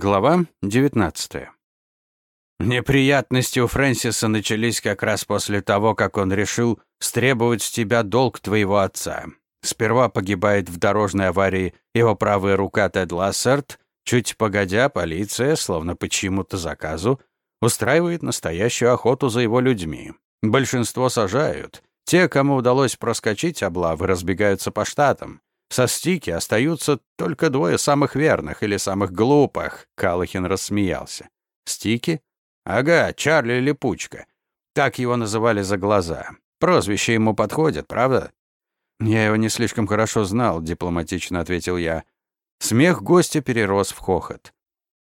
Глава 19. Неприятности у Фрэнсиса начались как раз после того, как он решил стребовать с тебя долг твоего отца. Сперва погибает в дорожной аварии его правая рука Тед Лассерт, чуть погодя, полиция, словно по чьему-то заказу, устраивает настоящую охоту за его людьми. Большинство сажают. Те, кому удалось проскочить облавы, разбегаются по штатам. Со стики остаются только двое самых верных или самых глупых, Калахин рассмеялся. Стики? Ага, Чарли Липучка. Так его называли за глаза. Прозвище ему подходит, правда? Я его не слишком хорошо знал, дипломатично ответил я. Смех гостя перерос в хохот.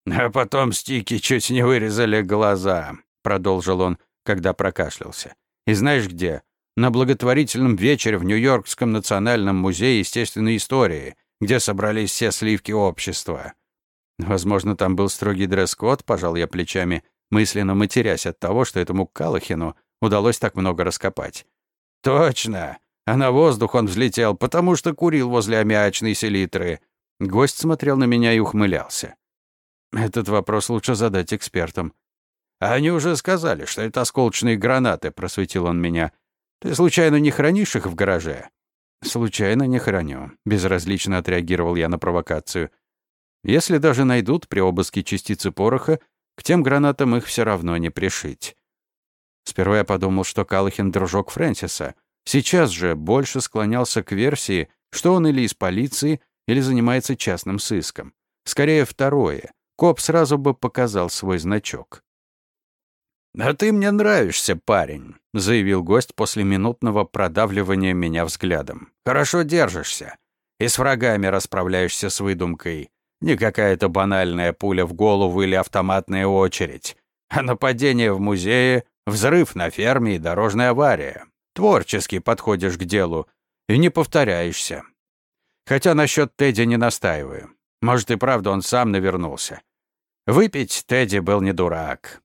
А потом стики чуть не вырезали глаза, продолжил он, когда прокашлялся. И знаешь где? На благотворительном вечере в Нью-Йоркском национальном музее естественной истории, где собрались все сливки общества. Возможно, там был строгий дресс-код, пожал я плечами, мысленно матерясь от того, что этому Калахину удалось так много раскопать. Точно. А на воздух он взлетел, потому что курил возле аммиачной селитры. Гость смотрел на меня и ухмылялся. Этот вопрос лучше задать экспертам. Они уже сказали, что это осколочные гранаты, просветил он меня. Ты случайно не хранишь их в гараже? Случайно не храню, безразлично отреагировал я на провокацию. Если даже найдут при обыске частицы пороха, к тем гранатам их все равно не пришить. Сперва я подумал, что Калахин дружок Фрэнсиса. Сейчас же больше склонялся к версии, что он или из полиции, или занимается частным сыском. Скорее, второе. Коп сразу бы показал свой значок. «А ты мне нравишься, парень», — заявил гость после минутного продавливания меня взглядом. «Хорошо держишься. И с врагами расправляешься с выдумкой. Не какая-то банальная пуля в голову или автоматная очередь, а нападение в музее, взрыв на ферме и дорожная авария. Творчески подходишь к делу и не повторяешься. Хотя насчет Тедди не настаиваю. Может, и правда он сам навернулся. Выпить Тедди был не дурак.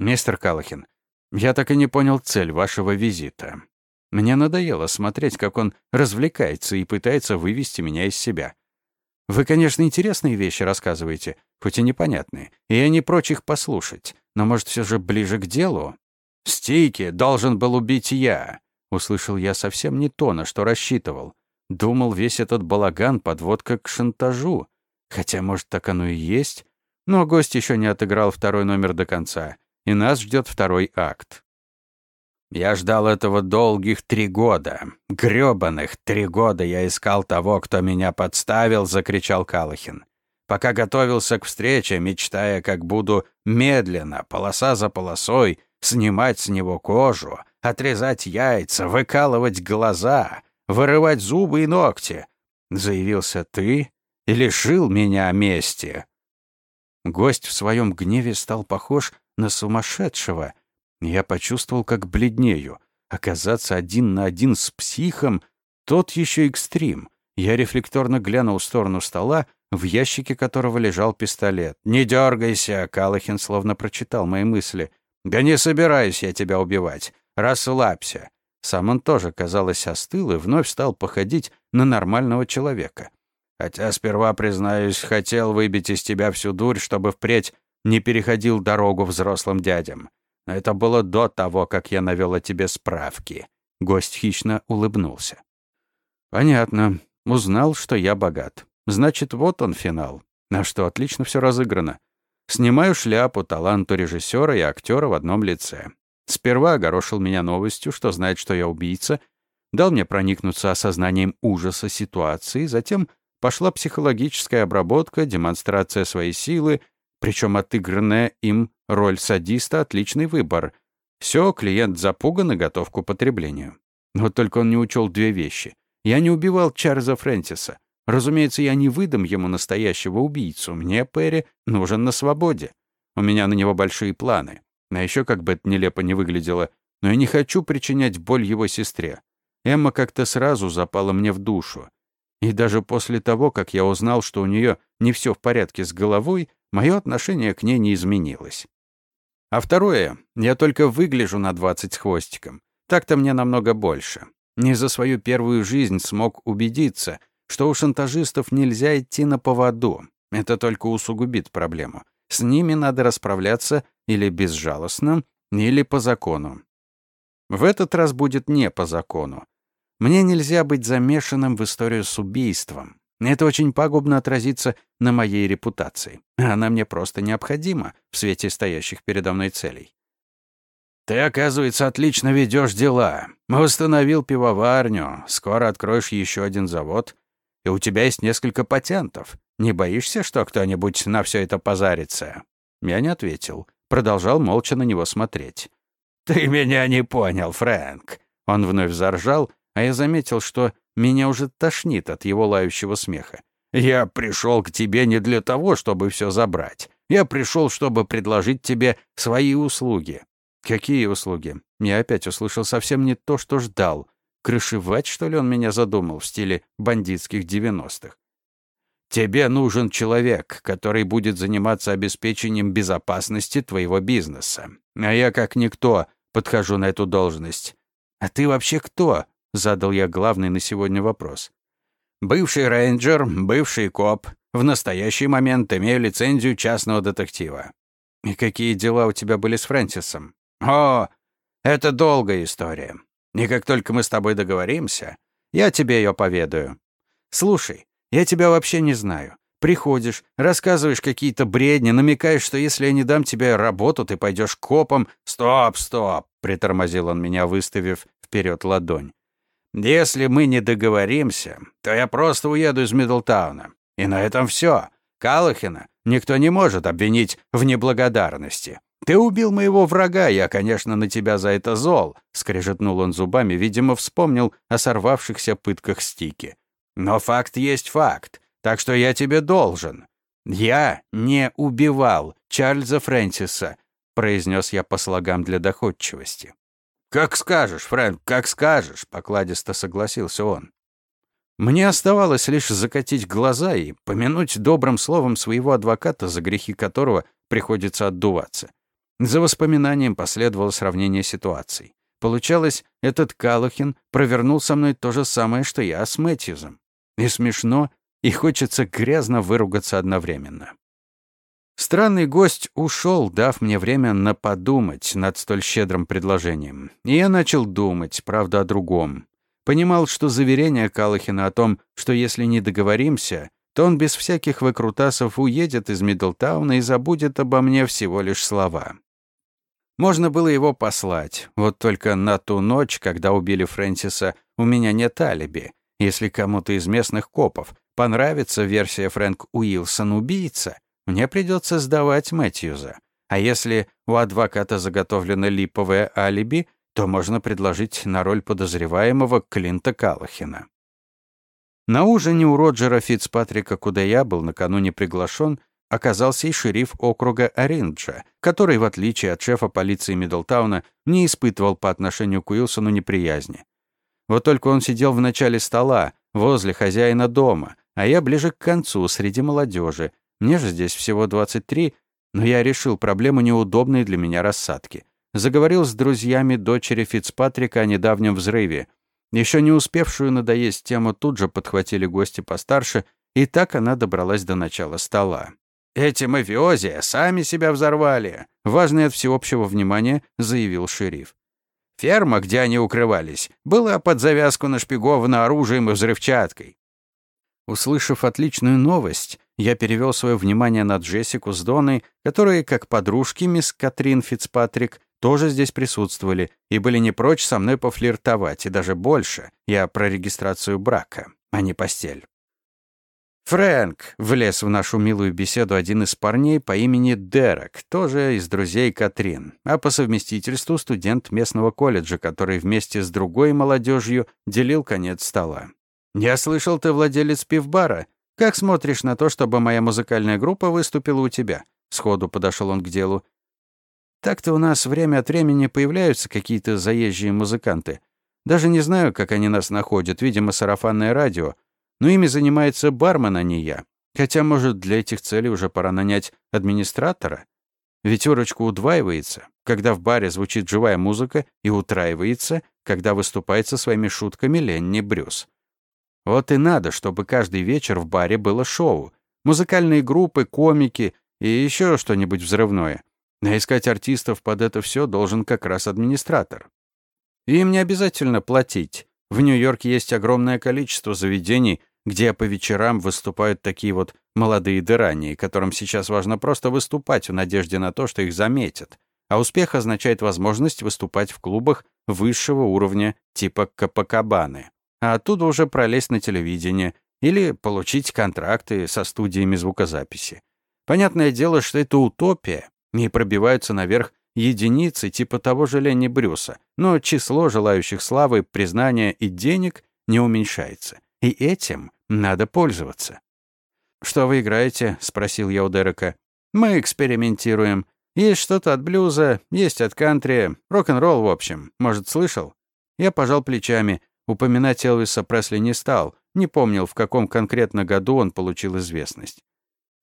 «Мистер Калахин, я так и не понял цель вашего визита. Мне надоело смотреть, как он развлекается и пытается вывести меня из себя. Вы, конечно, интересные вещи рассказываете, хоть и непонятные, и я не прочь их послушать, но, может, все же ближе к делу? «Стейки должен был убить я», — услышал я совсем не то, на что рассчитывал. Думал, весь этот балаган — подводка к шантажу. Хотя, может, так оно и есть. Но гость еще не отыграл второй номер до конца и нас ждет второй акт. Я ждал этого долгих три года. грёбаных три года я искал того, кто меня подставил, закричал Калахин. Пока готовился к встрече, мечтая, как буду медленно, полоса за полосой, снимать с него кожу, отрезать яйца, выкалывать глаза, вырывать зубы и ногти. Заявился ты и лишил меня мести. Гость в своем гневе стал похож на сумасшедшего. Я почувствовал, как бледнею. Оказаться один на один с психом — тот еще экстрим. Я рефлекторно глянул в сторону стола, в ящике которого лежал пистолет. «Не дергайся!» — Калахин словно прочитал мои мысли. «Да не собираюсь я тебя убивать. Расслабься». Сам он тоже, казалось, остыл и вновь стал походить на нормального человека. Хотя сперва, признаюсь, хотел выбить из тебя всю дурь, чтобы впредь не переходил дорогу взрослым дядям. Это было до того, как я навел о тебе справки». Гость хищно улыбнулся. «Понятно. Узнал, что я богат. Значит, вот он финал. На что отлично все разыграно. Снимаю шляпу таланту режиссера и актера в одном лице. Сперва огорошил меня новостью, что знает, что я убийца, дал мне проникнуться осознанием ужаса ситуации, затем пошла психологическая обработка, демонстрация своей силы, причем отыгранная им роль садиста — отличный выбор. Все, клиент запуган и готов к употреблению. Вот только он не учел две вещи. Я не убивал Чарльза Фрэнсиса. Разумеется, я не выдам ему настоящего убийцу. Мне Перри нужен на свободе. У меня на него большие планы. А еще, как бы это нелепо не выглядело, но я не хочу причинять боль его сестре. Эмма как-то сразу запала мне в душу. И даже после того, как я узнал, что у нее не все в порядке с головой, мое отношение к ней не изменилось. А второе, я только выгляжу на 20 с хвостиком. Так-то мне намного больше. Не за свою первую жизнь смог убедиться, что у шантажистов нельзя идти на поводу. Это только усугубит проблему. С ними надо расправляться или безжалостно, или по закону. В этот раз будет не по закону. Мне нельзя быть замешанным в историю с убийством. Это очень пагубно отразится на моей репутации. Она мне просто необходима в свете стоящих передо мной целей. «Ты, оказывается, отлично ведешь дела. Установил пивоварню, скоро откроешь еще один завод, и у тебя есть несколько патентов. Не боишься, что кто-нибудь на все это позарится?» Я не ответил. Продолжал молча на него смотреть. «Ты меня не понял, Фрэнк!» Он вновь заржал, а я заметил, что меня уже тошнит от его лающего смеха. «Я пришел к тебе не для того, чтобы все забрать. Я пришел, чтобы предложить тебе свои услуги». «Какие услуги?» Я опять услышал совсем не то, что ждал. Крышевать, что ли, он меня задумал в стиле бандитских девяностых? «Тебе нужен человек, который будет заниматься обеспечением безопасности твоего бизнеса. А я, как никто, подхожу на эту должность. А ты вообще кто?» Задал я главный на сегодня вопрос. Бывший рейнджер, бывший коп. В настоящий момент имею лицензию частного детектива. И какие дела у тебя были с Фрэнсисом? О, это долгая история. И как только мы с тобой договоримся, я тебе ее поведаю. Слушай, я тебя вообще не знаю. Приходишь, рассказываешь какие-то бредни, намекаешь, что если я не дам тебе работу, ты пойдешь копом. Стоп, стоп, притормозил он меня, выставив вперед ладонь. Если мы не договоримся, то я просто уеду из Мидлтауна. И на этом все. Калахина никто не может обвинить в неблагодарности. Ты убил моего врага, я, конечно, на тебя за это зол, скрежетнул он зубами, видимо, вспомнил о сорвавшихся пытках Стики. Но факт есть факт, так что я тебе должен. Я не убивал Чарльза Фрэнсиса, произнес я по слогам для доходчивости. «Как скажешь, Фрэнк, как скажешь», — покладисто согласился он. Мне оставалось лишь закатить глаза и помянуть добрым словом своего адвоката, за грехи которого приходится отдуваться. За воспоминанием последовало сравнение ситуаций. Получалось, этот Калахин провернул со мной то же самое, что я с Мэтьюзом. И смешно, и хочется грязно выругаться одновременно. Странный гость ушел, дав мне время на подумать над столь щедрым предложением. И я начал думать, правда, о другом. Понимал, что заверение Калахина о том, что если не договоримся, то он без всяких выкрутасов уедет из Мидлтауна и забудет обо мне всего лишь слова. Можно было его послать, вот только на ту ночь, когда убили Фрэнсиса, у меня нет алиби. Если кому-то из местных копов понравится версия Фрэнк Уилсон убийца, мне придется сдавать Мэтьюза. А если у адвоката заготовлено липовое алиби, то можно предложить на роль подозреваемого Клинта Калахина. На ужине у Роджера Фицпатрика, куда я был накануне приглашен, оказался и шериф округа Оринджа, который, в отличие от шефа полиции Миддлтауна, не испытывал по отношению к Уилсону неприязни. Вот только он сидел в начале стола, возле хозяина дома, а я ближе к концу, среди молодежи, мне же здесь всего 23, но я решил проблему неудобной для меня рассадки. Заговорил с друзьями дочери Фицпатрика о недавнем взрыве. Еще не успевшую надоесть тему тут же подхватили гости постарше, и так она добралась до начала стола. «Эти мафиози сами себя взорвали», — важный от всеобщего внимания заявил шериф. Ферма, где они укрывались, была под завязку нашпигована оружием и взрывчаткой. Услышав отличную новость, я перевел свое внимание на Джессику с Доной, которые, как подружки мисс Катрин Фицпатрик, тоже здесь присутствовали и были не прочь со мной пофлиртовать, и даже больше. Я про регистрацию брака, а не постель. Фрэнк влез в нашу милую беседу один из парней по имени Дерек, тоже из друзей Катрин, а по совместительству студент местного колледжа, который вместе с другой молодежью делил конец стола. «Я слышал, ты владелец пивбара. Как смотришь на то, чтобы моя музыкальная группа выступила у тебя?» Сходу подошел он к делу. «Так-то у нас время от времени появляются какие-то заезжие музыканты. Даже не знаю, как они нас находят, видимо, сарафанное радио. Но ими занимается бармен, а не я. Хотя, может, для этих целей уже пора нанять администратора? Ведь удваивается, когда в баре звучит живая музыка, и утраивается, когда выступает со своими шутками Ленни Брюс. Вот и надо, чтобы каждый вечер в баре было шоу. Музыкальные группы, комики и еще что-нибудь взрывное. А искать артистов под это все должен как раз администратор. Им не обязательно платить. В Нью-Йорке есть огромное количество заведений, где по вечерам выступают такие вот молодые дырании, которым сейчас важно просто выступать в надежде на то, что их заметят. А успех означает возможность выступать в клубах высшего уровня типа Капакабаны. А оттуда уже пролезть на телевидение или получить контракты со студиями звукозаписи. Понятное дело, что это утопия, и пробиваются наверх единицы типа того же Ленни Брюса, но число желающих славы, признания и денег не уменьшается. И этим надо пользоваться. «Что вы играете?» — спросил я у Дерека. «Мы экспериментируем. Есть что-то от блюза, есть от кантри, рок-н-ролл, в общем. Может, слышал?» Я пожал плечами. Упоминать Элвиса Пресли не стал. Не помнил, в каком конкретно году он получил известность.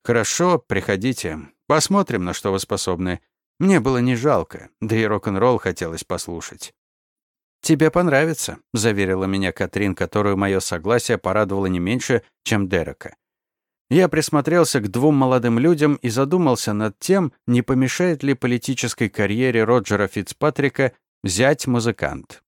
«Хорошо, приходите. Посмотрим, на что вы способны. Мне было не жалко, да и рок-н-ролл хотелось послушать». «Тебе понравится», — заверила меня Катрин, которую мое согласие порадовало не меньше, чем Дерека. Я присмотрелся к двум молодым людям и задумался над тем, не помешает ли политической карьере Роджера Фицпатрика взять музыкант.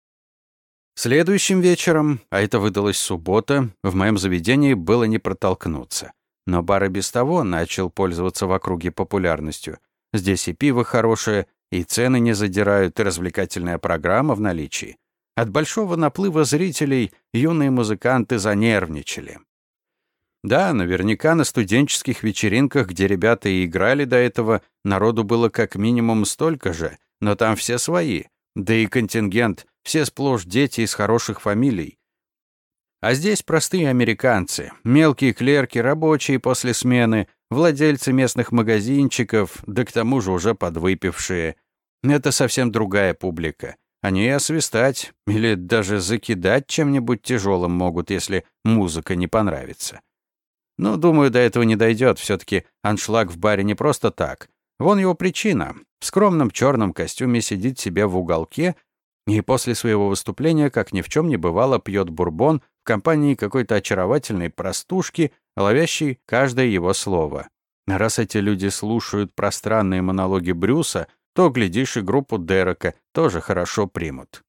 Следующим вечером, а это выдалась суббота, в моем заведении было не протолкнуться. Но бар и без того начал пользоваться в округе популярностью. Здесь и пиво хорошее, и цены не задирают, и развлекательная программа в наличии. От большого наплыва зрителей юные музыканты занервничали. Да, наверняка на студенческих вечеринках, где ребята и играли до этого, народу было как минимум столько же, но там все свои. Да и контингент, все сплошь дети из хороших фамилий. А здесь простые американцы, мелкие клерки, рабочие после смены, владельцы местных магазинчиков, да к тому же уже подвыпившие. Это совсем другая публика. Они и освистать или даже закидать чем-нибудь тяжелым могут, если музыка не понравится. Но, думаю, до этого не дойдет. Все-таки аншлаг в баре не просто так. Вон его причина. В скромном черном костюме сидит себе в уголке и после своего выступления, как ни в чем не бывало, пьет бурбон в компании какой-то очаровательной простушки, ловящей каждое его слово. Раз эти люди слушают пространные монологи Брюса, то, глядишь, и группу Дерека тоже хорошо примут.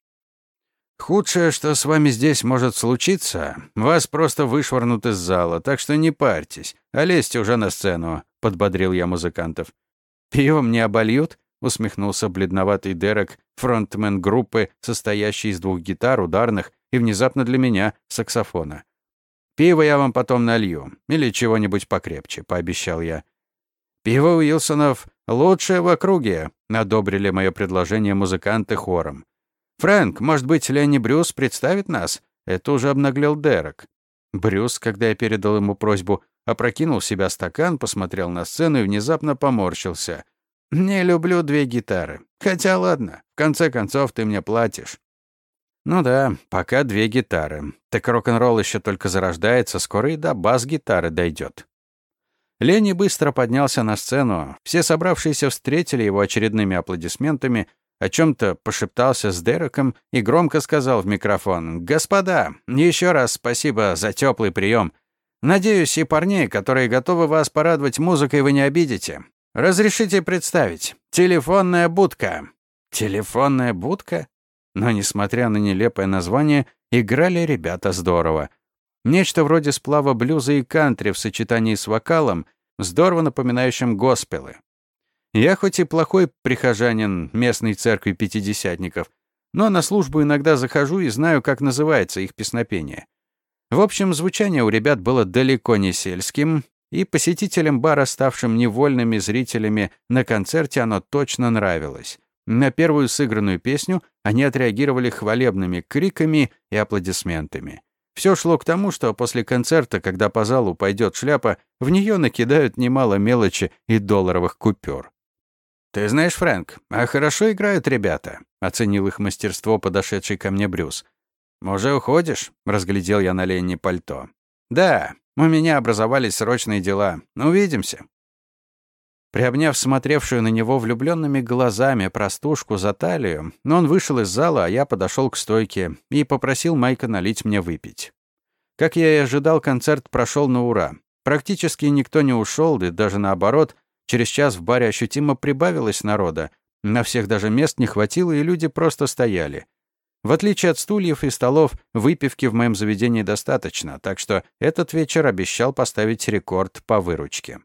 «Худшее, что с вами здесь может случиться, вас просто вышвырнут из зала, так что не парьтесь, а лезьте уже на сцену», — подбодрил я музыкантов. «Пивом не обольют?» — усмехнулся бледноватый Дерек, фронтмен группы, состоящий из двух гитар, ударных и внезапно для меня саксофона. «Пиво я вам потом налью. Или чего-нибудь покрепче», — пообещал я. «Пиво Уилсонов лучшее в округе», — одобрили мое предложение музыканты хором. «Фрэнк, может быть, Ленни Брюс представит нас?» Это уже обнаглел Дерек. Брюс, когда я передал ему просьбу, опрокинул в себя стакан, посмотрел на сцену и внезапно поморщился. «Не люблю две гитары. Хотя ладно, в конце концов ты мне платишь». Ну да, пока две гитары. Так рок-н-ролл еще только зарождается, скоро и до бас-гитары дойдет. Лени быстро поднялся на сцену. Все собравшиеся встретили его очередными аплодисментами, о чем-то пошептался с Дереком и громко сказал в микрофон «Господа, еще раз спасибо за теплый прием. Надеюсь, и парней, которые готовы вас порадовать музыкой, вы не обидите. Разрешите представить. Телефонная будка». «Телефонная будка?» Но, несмотря на нелепое название, играли ребята здорово. Нечто вроде сплава блюза и кантри в сочетании с вокалом, здорово напоминающим госпелы. Я хоть и плохой прихожанин местной церкви пятидесятников, но на службу иногда захожу и знаю, как называется их песнопение. В общем, звучание у ребят было далеко не сельским, и посетителям бара, ставшим невольными зрителями на концерте, оно точно нравилось. На первую сыгранную песню они отреагировали хвалебными криками и аплодисментами. Все шло к тому, что после концерта, когда по залу пойдет шляпа, в нее накидают немало мелочи и долларовых купюр. «Ты знаешь, Фрэнк, а хорошо играют ребята», — оценил их мастерство подошедший ко мне Брюс. «Уже уходишь?» — разглядел я на Ленни пальто. «Да, у меня образовались срочные дела. Увидимся». Приобняв смотревшую на него влюбленными глазами простушку за талию, он вышел из зала, а я подошел к стойке и попросил Майка налить мне выпить. Как я и ожидал, концерт прошел на ура. Практически никто не ушел, и даже наоборот, через час в баре ощутимо прибавилось народа. На всех даже мест не хватило, и люди просто стояли. В отличие от стульев и столов, выпивки в моем заведении достаточно, так что этот вечер обещал поставить рекорд по выручке.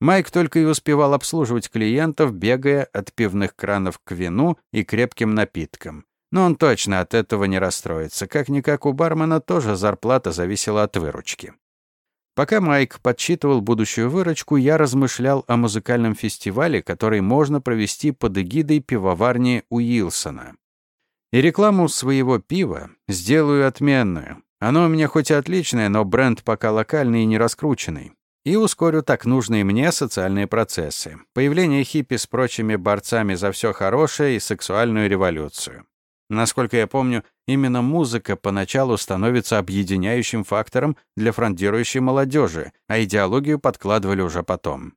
Майк только и успевал обслуживать клиентов, бегая от пивных кранов к вину и крепким напиткам. Но он точно от этого не расстроится. Как-никак у бармена тоже зарплата зависела от выручки. Пока Майк подсчитывал будущую выручку, я размышлял о музыкальном фестивале, который можно провести под эгидой пивоварни Уилсона. И рекламу своего пива сделаю отменную. Оно у меня хоть и отличное, но бренд пока локальный и не раскрученный. И ускорю так нужные мне социальные процессы. Появление хиппи с прочими борцами за все хорошее и сексуальную революцию. Насколько я помню, именно музыка поначалу становится объединяющим фактором для фрондирующей молодежи, а идеологию подкладывали уже потом.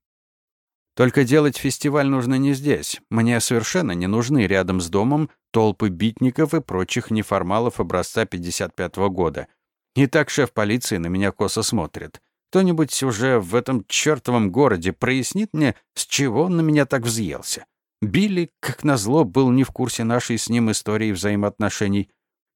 Только делать фестиваль нужно не здесь. Мне совершенно не нужны рядом с домом толпы битников и прочих неформалов образца 55 -го года. И так шеф полиции на меня косо смотрит. Кто-нибудь уже в этом чертовом городе прояснит мне, с чего он на меня так взъелся? Билли, как назло, был не в курсе нашей с ним истории взаимоотношений.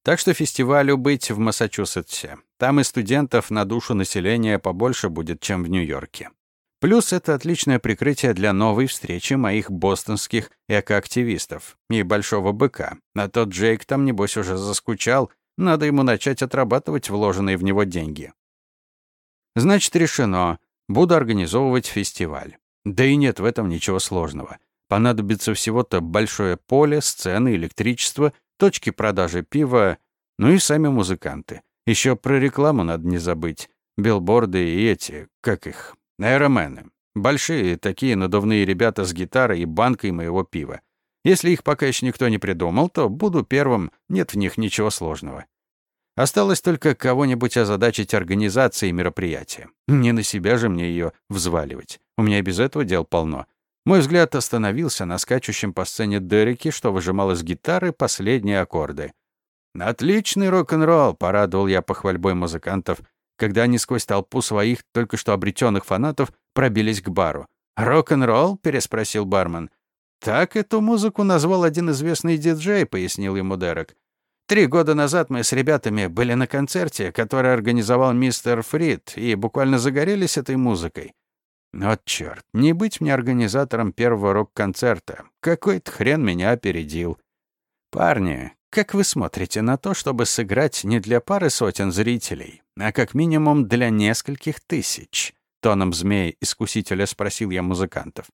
Так что фестивалю быть в Массачусетсе. Там и студентов на душу населения побольше будет, чем в Нью-Йорке. Плюс это отличное прикрытие для новой встречи моих бостонских экоактивистов и большого быка. А тот Джейк там, небось, уже заскучал, надо ему начать отрабатывать вложенные в него деньги. Значит, решено. Буду организовывать фестиваль. Да и нет в этом ничего сложного. Понадобится всего-то большое поле, сцены, электричество, точки продажи пива, ну и сами музыканты. Еще про рекламу надо не забыть. Билборды и эти, как их, аэромены. Большие такие надувные ребята с гитарой и банкой моего пива. Если их пока еще никто не придумал, то буду первым, нет в них ничего сложного. Осталось только кого-нибудь озадачить организацией мероприятия. Не на себя же мне ее взваливать. У меня и без этого дел полно. Мой взгляд остановился на скачущем по сцене Дереке, что выжимал из гитары последние аккорды. «Отличный рок-н-ролл!» — порадовал я похвальбой музыкантов, когда они сквозь толпу своих только что обретенных фанатов пробились к бару. «Рок-н-ролл?» — переспросил бармен. «Так эту музыку назвал один известный диджей», — пояснил ему Дерек. «Три года назад мы с ребятами были на концерте, который организовал мистер Фрид, и буквально загорелись этой музыкой. Вот черт, не быть мне организатором первого рок-концерта. Какой-то хрен меня опередил. Парни, как вы смотрите на то, чтобы сыграть не для пары сотен зрителей, а как минимум для нескольких тысяч? Тоном змея-искусителя спросил я музыкантов.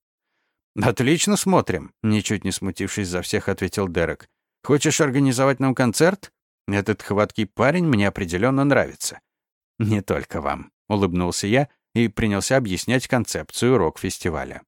«Отлично смотрим», — ничуть не смутившись за всех, ответил Дерек. «Хочешь организовать нам концерт? Этот хваткий парень мне определенно нравится». «Не только вам», — улыбнулся я, — и принялся объяснять концепцию рок-фестиваля.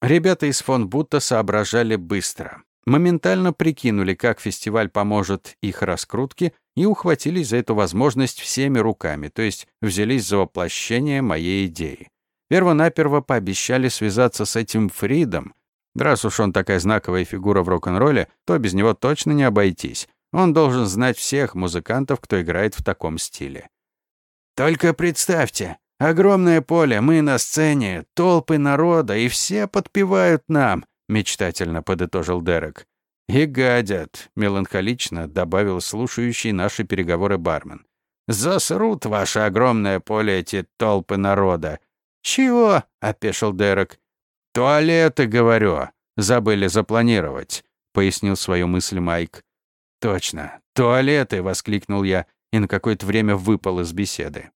Ребята из фон Бутта соображали быстро. Моментально прикинули, как фестиваль поможет их раскрутке, и ухватились за эту возможность всеми руками, то есть взялись за воплощение моей идеи. Первонаперво пообещали связаться с этим Фридом. Раз уж он такая знаковая фигура в рок-н-ролле, то без него точно не обойтись. Он должен знать всех музыкантов, кто играет в таком стиле. «Только представьте, Огромное поле, мы на сцене, толпы народа, и все подпевают нам», — мечтательно подытожил Дерек. «И гадят», — меланхолично добавил слушающий наши переговоры бармен. «Засрут ваше огромное поле эти толпы народа». «Чего?» — опешил Дерек. «Туалеты, говорю. Забыли запланировать», — пояснил свою мысль Майк. «Точно, туалеты!» — воскликнул я и на какое-то время выпал из беседы.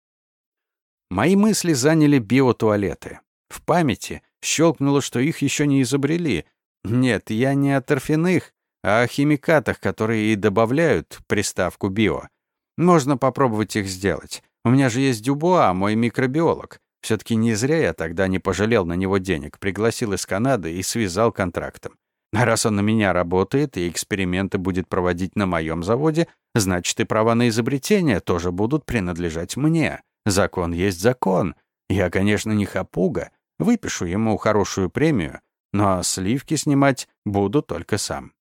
Мои мысли заняли биотуалеты. В памяти щелкнуло, что их еще не изобрели. Нет, я не о торфяных, а о химикатах, которые и добавляют приставку «био». Можно попробовать их сделать. У меня же есть Дюбуа, мой микробиолог. Все-таки не зря я тогда не пожалел на него денег, пригласил из Канады и связал контрактом. А раз он на меня работает и эксперименты будет проводить на моем заводе, значит и права на изобретение тоже будут принадлежать мне. Закон есть закон. Я, конечно, не хапуга, выпишу ему хорошую премию, но сливки снимать буду только сам.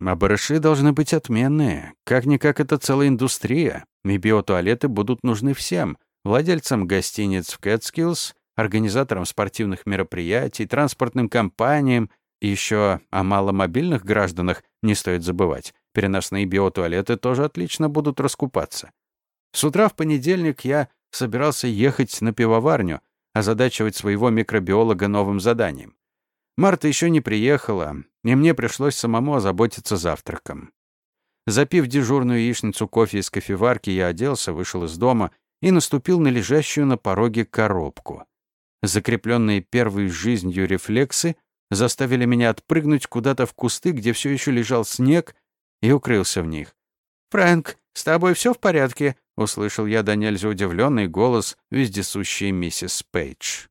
А барыши должны быть отменные. Как-никак это целая индустрия, и биотуалеты будут нужны всем. владельцам гостиниц в Кэтскиллс, организаторам спортивных мероприятий, транспортным компаниям и еще о маломобильных гражданах не стоит забывать. Переносные биотуалеты тоже отлично будут раскупаться. С утра в понедельник я собирался ехать на пивоварню, озадачивать своего микробиолога новым заданием. Марта еще не приехала, и мне пришлось самому озаботиться завтраком. Запив дежурную яичницу кофе из кофеварки, я оделся, вышел из дома и наступил на лежащую на пороге коробку. Закрепленные первой жизнью рефлексы заставили меня отпрыгнуть куда-то в кусты, где все еще лежал снег, и укрылся в них. «Фрэнк, с тобой все в порядке?» — услышал я до удивленный голос вездесущей миссис Пейдж.